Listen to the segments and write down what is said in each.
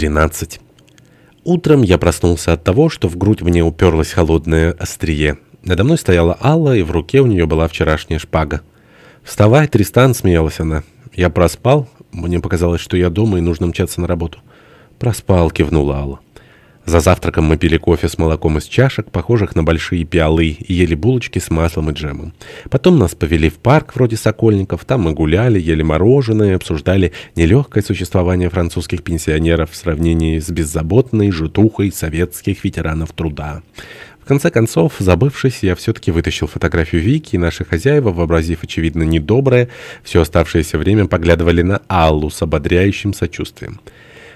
13. Утром я проснулся от того, что в грудь мне уперлось холодное острие. Надо мной стояла Алла, и в руке у нее была вчерашняя шпага. «Вставай, Тристан!» — смеялась она. «Я проспал. Мне показалось, что я дома и нужно мчаться на работу». «Проспал», — кивнула Алла. За завтраком мы пили кофе с молоком из чашек, похожих на большие пиалы, и ели булочки с маслом и джемом. Потом нас повели в парк вроде Сокольников, там мы гуляли, ели мороженое, обсуждали нелегкое существование французских пенсионеров в сравнении с беззаботной жутухой советских ветеранов труда. В конце концов, забывшись, я все-таки вытащил фотографию Вики, и наши хозяева, вообразив, очевидно, недоброе, все оставшееся время поглядывали на Аллу с ободряющим сочувствием.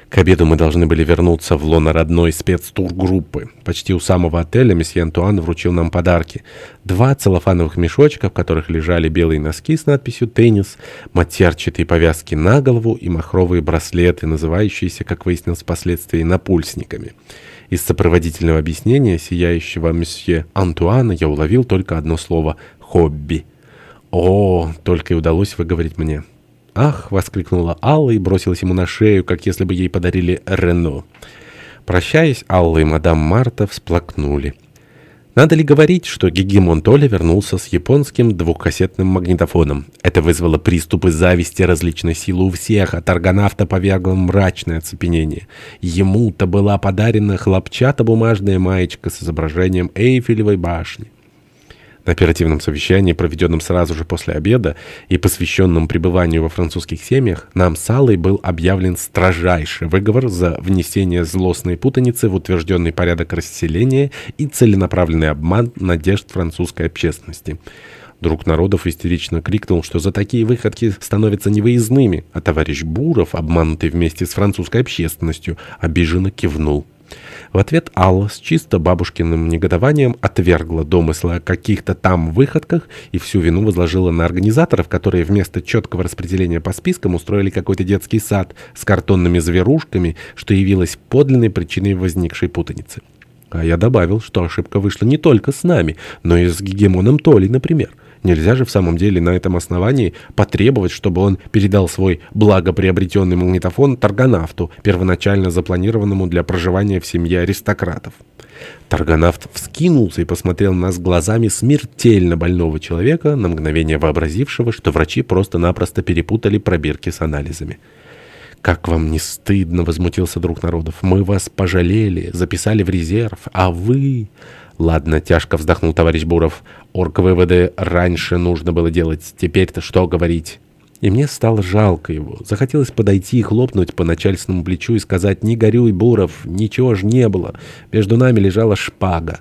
К обеду мы должны были вернуться в лоно родной спецтургруппы. Почти у самого отеля месье Антуан вручил нам подарки. Два целлофановых мешочка, в которых лежали белые носки с надписью «Теннис», матерчатые повязки на голову и махровые браслеты, называющиеся, как выяснилось впоследствии, напульсниками. Из сопроводительного объяснения сияющего месье Антуана я уловил только одно слово «хобби». «О!» — только и удалось выговорить мне. «Ах!» — воскликнула Алла и бросилась ему на шею, как если бы ей подарили Рено. Прощаясь, Алла и мадам Марта всплакнули. Надо ли говорить, что гегемон Толя вернулся с японским двухкассетным магнитофоном? Это вызвало приступы зависти различной силы у всех, от аргонавта повергло мрачное оцепенение. Ему-то была подарена хлопчатобумажная маечка с изображением Эйфелевой башни. На оперативном совещании, проведенном сразу же после обеда и посвященном пребыванию во французских семьях, нам с Аллой был объявлен строжайший выговор за внесение злостной путаницы в утвержденный порядок расселения и целенаправленный обман надежд французской общественности. Друг народов истерично крикнул, что за такие выходки становятся невыездными, а товарищ Буров, обманутый вместе с французской общественностью, обиженно кивнул. В ответ Алла с чисто бабушкиным негодованием отвергла домыслы о каких-то там выходках и всю вину возложила на организаторов, которые вместо четкого распределения по спискам устроили какой-то детский сад с картонными зверушками, что явилось подлинной причиной возникшей путаницы. А я добавил, что ошибка вышла не только с нами, но и с гегемоном Толи, например. Нельзя же в самом деле на этом основании потребовать, чтобы он передал свой благоприобретенный магнитофон торгонавту, первоначально запланированному для проживания в семье аристократов. Торгонавт вскинулся и посмотрел на нас глазами смертельно больного человека, на мгновение вообразившего, что врачи просто-напросто перепутали пробирки с анализами. «Как вам не стыдно?» — возмутился друг народов. «Мы вас пожалели, записали в резерв, а вы...» «Ладно», — тяжко вздохнул товарищ Буров. «Орг-выводы раньше нужно было делать. Теперь-то что говорить?» И мне стало жалко его. Захотелось подойти и хлопнуть по начальственному плечу и сказать «Не горюй, Буров, ничего ж не было. Между нами лежала шпага».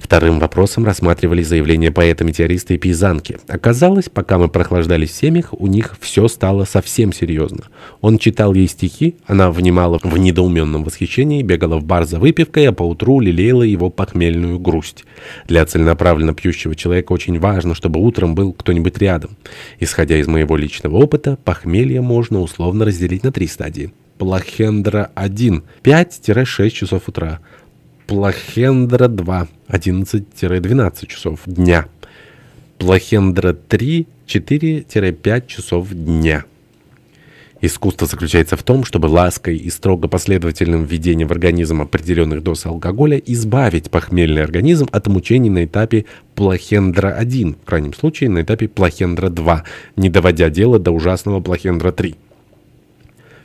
Вторым вопросом рассматривали заявления поэта-метеориста и пейзанки. Оказалось, пока мы прохлаждались в семьях, у них все стало совсем серьезно. Он читал ей стихи, она внимала в недоуменном восхищении, бегала в бар за выпивкой, а поутру лелеяла его похмельную грусть. Для целенаправленно пьющего человека очень важно, чтобы утром был кто-нибудь рядом. Исходя из моего личного опыта, похмелье можно условно разделить на три стадии. Плахендра 1 – 5-6 часов утра. Плахендра 2 11-12 часов дня. Плахендра 3 4-5 часов дня. Искусство заключается в том, чтобы лаской и строго последовательным введением в организм определенных доз алкоголя избавить похмельный организм от мучений на этапе плахендра-1, в крайнем случае на этапе плахендра-2, не доводя дело до ужасного плахендра-3.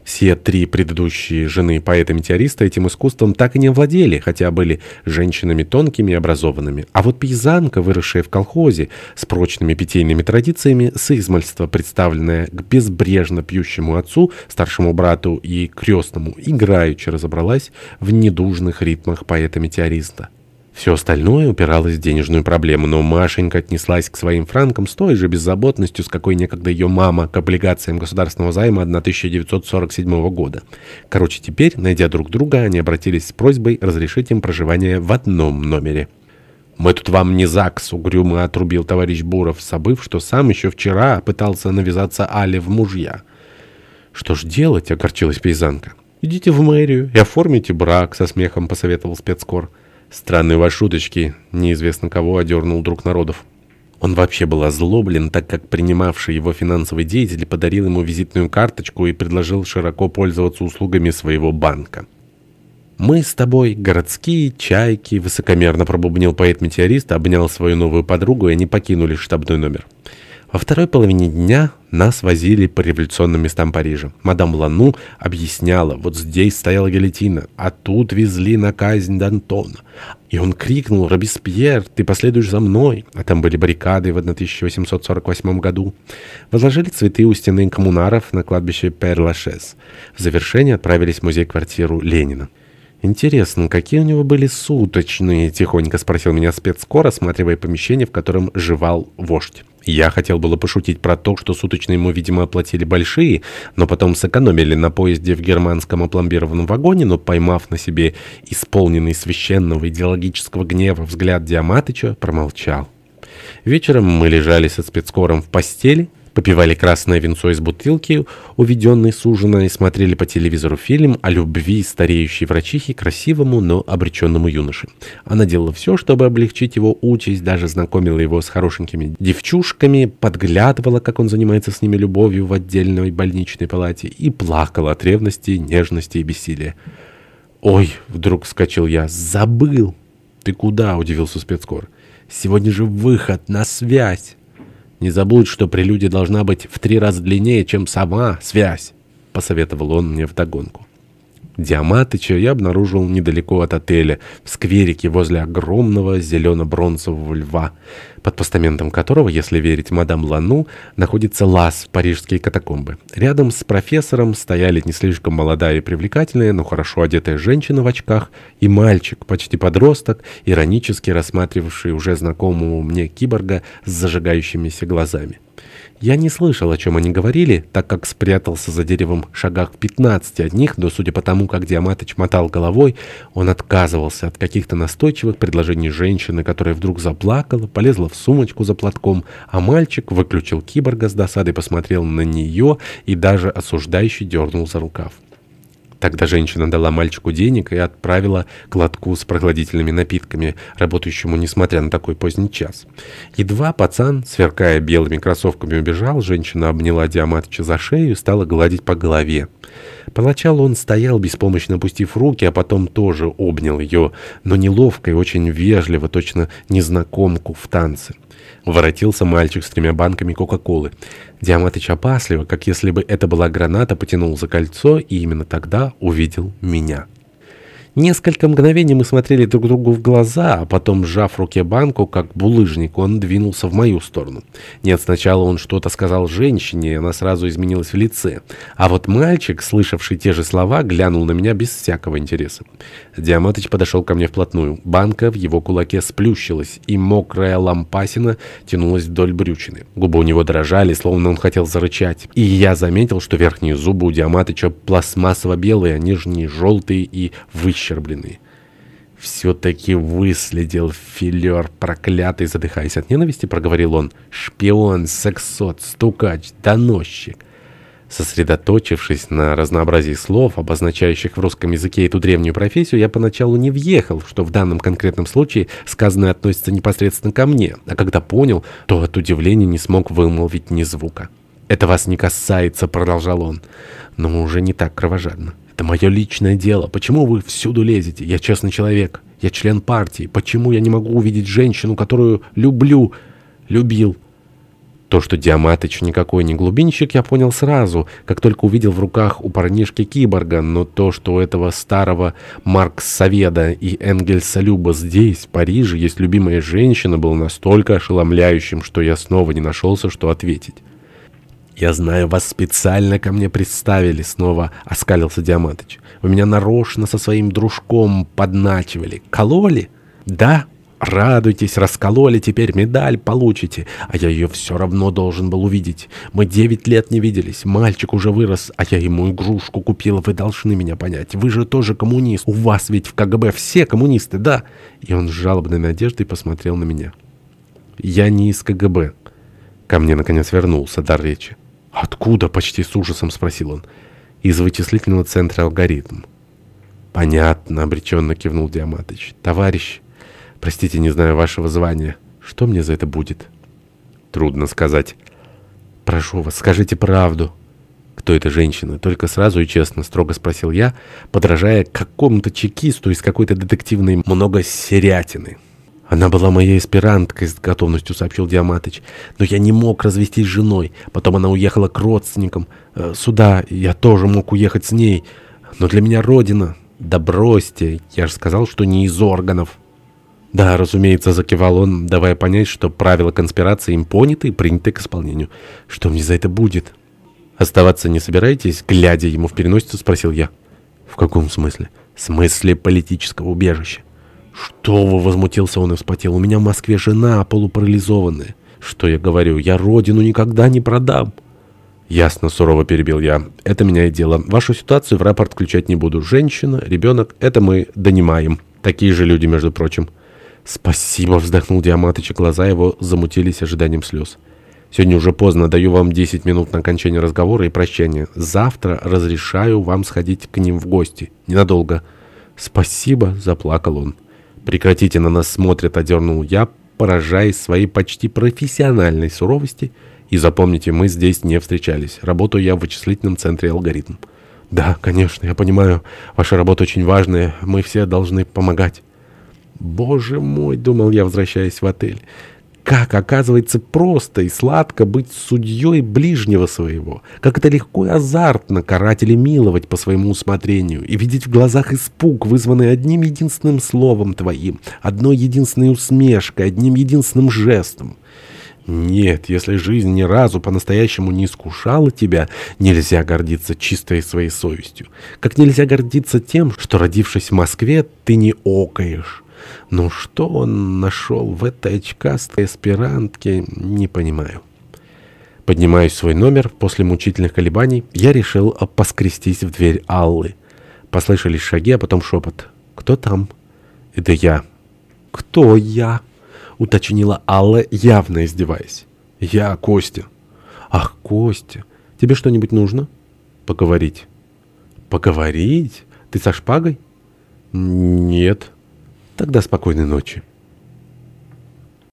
Все три предыдущие жены поэта-метеориста этим искусством так и не владели, хотя были женщинами тонкими и образованными. А вот пейзанка, выросшая в колхозе, с прочными питейными традициями, с измальства представленная к безбрежно пьющему отцу, старшему брату и крестному, играючи разобралась в недужных ритмах поэта-метеориста. Все остальное упиралось в денежную проблему, но Машенька отнеслась к своим франкам с той же беззаботностью, с какой некогда ее мама к облигациям государственного займа 1947 года. Короче, теперь, найдя друг друга, они обратились с просьбой разрешить им проживание в одном номере. «Мы тут вам не ЗАГС», — угрюмо отрубил товарищ Буров, забыв, что сам еще вчера пытался навязаться Але в мужья. «Что ж делать?» — огорчилась пейзанка. «Идите в мэрию и оформите брак», — со смехом посоветовал спецкор. «Странные ваши шуточки», — неизвестно кого одернул друг народов. Он вообще был озлоблен, так как принимавший его финансовый деятель подарил ему визитную карточку и предложил широко пользоваться услугами своего банка. «Мы с тобой городские чайки», — высокомерно пробубнил поэт-метеорист, обнял свою новую подругу, и они покинули штабной номер. Во второй половине дня нас возили по революционным местам Парижа. Мадам Лану объясняла, вот здесь стояла гильотина, а тут везли на казнь Д'Антона. И он крикнул, «Робеспьер, ты последуешь за мной!» А там были баррикады в 1848 году. Возложили цветы у стены коммунаров на кладбище Пер-Лашес. В завершение отправились в музей-квартиру Ленина. «Интересно, какие у него были суточные?» — тихонько спросил меня спецкор, осматривая помещение, в котором жевал вождь. Я хотел было пошутить про то, что суточные ему, видимо, оплатили большие, но потом сэкономили на поезде в германском опломбированном вагоне, но, поймав на себе исполненный священного идеологического гнева взгляд Диаматыча, промолчал. Вечером мы лежали со спецкором в постели, попивали красное винцо из бутылки, уведенной с ужина, и смотрели по телевизору фильм о любви стареющей врачихи красивому, но обреченному юноше. Она делала все, чтобы облегчить его участь, даже знакомила его с хорошенькими девчушками, подглядывала, как он занимается с ними любовью в отдельной больничной палате, и плакала от ревности, нежности и бессилия. «Ой!» — вдруг вскочил я. «Забыл!» «Ты куда?» — удивился спецкор. «Сегодня же выход на связь!» «Не забудь, что прелюдия должна быть в три раза длиннее, чем сама связь», — посоветовал он мне вдогонку. Диаматыча я обнаружил недалеко от отеля, в скверике возле огромного зелено-бронзового льва, под постаментом которого, если верить мадам Лану, находится лаз в парижские катакомбы. Рядом с профессором стояли не слишком молодая и привлекательная, но хорошо одетая женщина в очках и мальчик, почти подросток, иронически рассматривавший уже знакомого мне киборга с зажигающимися глазами. Я не слышал, о чем они говорили, так как спрятался за деревом шагах в 15 от них, но судя по тому, как Диаматыч мотал головой, он отказывался от каких-то настойчивых предложений женщины, которая вдруг заплакала, полезла в сумочку за платком, а мальчик выключил киборга с досадой, посмотрел на нее и даже осуждающий дернул за рукав. Тогда женщина дала мальчику денег и отправила к лотку с прохладительными напитками, работающему несмотря на такой поздний час. Едва пацан, сверкая белыми кроссовками, убежал, женщина обняла Диаматыча за шею и стала гладить по голове. Поначалу он стоял, беспомощно опустив руки, а потом тоже обнял ее, но неловко и очень вежливо, точно незнакомку в танце. Воротился мальчик с тремя банками Кока-Колы. Диаматыч опасливо, как если бы это была граната, потянул за кольцо и именно тогда увидел меня. Несколько мгновений мы смотрели друг другу в глаза, а потом, сжав в руке банку, как булыжник, он двинулся в мою сторону. Нет, сначала он что-то сказал женщине, и она сразу изменилась в лице. А вот мальчик, слышавший те же слова, глянул на меня без всякого интереса. Диаматыч подошел ко мне вплотную. Банка в его кулаке сплющилась, и мокрая лампасина тянулась вдоль брючины. Губы у него дрожали, словно он хотел зарычать. И я заметил, что верхние зубы у Диаматыча пластмассово-белые, а нижние желтые и выщербленные выщербленный. «Все-таки выследил филер проклятый», задыхаясь от ненависти, проговорил он. «Шпион, сексот, стукач, доносчик». Сосредоточившись на разнообразии слов, обозначающих в русском языке эту древнюю профессию, я поначалу не въехал, что в данном конкретном случае сказанное относится непосредственно ко мне, а когда понял, то от удивления не смог вымолвить ни звука. «Это вас не касается», — продолжал он, но уже не так кровожадно. Это мое личное дело. Почему вы всюду лезете? Я честный человек. Я член партии. Почему я не могу увидеть женщину, которую люблю, любил? То, что Диаматыч никакой не глубинщик, я понял сразу, как только увидел в руках у парнишки киборга, но то, что у этого старого Маркс-Соведа и Энгельса Люба здесь, в Париже, есть любимая женщина, было настолько ошеломляющим, что я снова не нашелся, что ответить. «Я знаю, вас специально ко мне представили», — снова оскалился Диаматыч. «Вы меня нарочно со своим дружком подначивали. Кололи?» «Да, радуйтесь, раскололи, теперь медаль получите. А я ее все равно должен был увидеть. Мы девять лет не виделись, мальчик уже вырос, а я ему игрушку купила. Вы должны меня понять. Вы же тоже коммунист. У вас ведь в КГБ все коммунисты, да?» И он с жалобной надеждой посмотрел на меня. «Я не из КГБ». Ко мне, наконец, вернулся дар речи. «Откуда?» — почти с ужасом спросил он. «Из вычислительного центра алгоритм». «Понятно», — обреченно кивнул Диаматыч. «Товарищ, простите, не знаю вашего звания. Что мне за это будет?» Трудно сказать. Прошу вас, скажите правду. Кто эта женщина? Только сразу и честно, строго спросил я, подражая какому-то чекисту из какой-то детективной многосерятины. Она была моей эсперанткой, с готовностью сообщил Диаматыч. Но я не мог развестись с женой. Потом она уехала к родственникам. Э, сюда я тоже мог уехать с ней. Но для меня родина... Да бросьте, я же сказал, что не из органов. Да, разумеется, закивал он, давая понять, что правила конспирации им поняты и приняты к исполнению. Что мне за это будет? Оставаться не собираетесь? Глядя ему в переносицу, спросил я. В каком смысле? В смысле политического убежища. «Что вы?» — возмутился он и вспотел. «У меня в Москве жена полупарализованная». «Что я говорю? Я родину никогда не продам». «Ясно», — сурово перебил я. «Это меняет дело. Вашу ситуацию в рапорт включать не буду. Женщина, ребенок — это мы донимаем. Такие же люди, между прочим». «Спасибо», — вздохнул Диаматыч, и глаза его замутились ожиданием слез. «Сегодня уже поздно. Даю вам 10 минут на окончание разговора и прощания. Завтра разрешаю вам сходить к ним в гости. Ненадолго». «Спасибо», — заплакал он. «Прекратите, на нас смотрят», — одернул я, поражаясь своей почти профессиональной суровости. «И запомните, мы здесь не встречались. Работаю я в вычислительном центре «Алгоритм». «Да, конечно, я понимаю. Ваша работа очень важная. Мы все должны помогать». «Боже мой!» — думал я, возвращаясь в отель. Как, оказывается, просто и сладко быть судьей ближнего своего. Как это легко и азартно карать или миловать по своему усмотрению. И видеть в глазах испуг, вызванный одним единственным словом твоим, одной единственной усмешкой, одним единственным жестом. Нет, если жизнь ни разу по-настоящему не искушала тебя, нельзя гордиться чистой своей совестью. Как нельзя гордиться тем, что, родившись в Москве, ты не окаешь. Но что он нашел в этой очкастой аспирантке, не понимаю. Поднимаюсь в свой номер. После мучительных колебаний я решил поскрестись в дверь Аллы. Послышались шаги, а потом шепот. «Кто там?» «Это я». «Кто я?» — уточнила Алла, явно издеваясь. «Я Костя». «Ах, Костя, тебе что-нибудь нужно?» «Поговорить». «Поговорить? Ты со шпагой?» «Нет». Тогда спокойной ночи.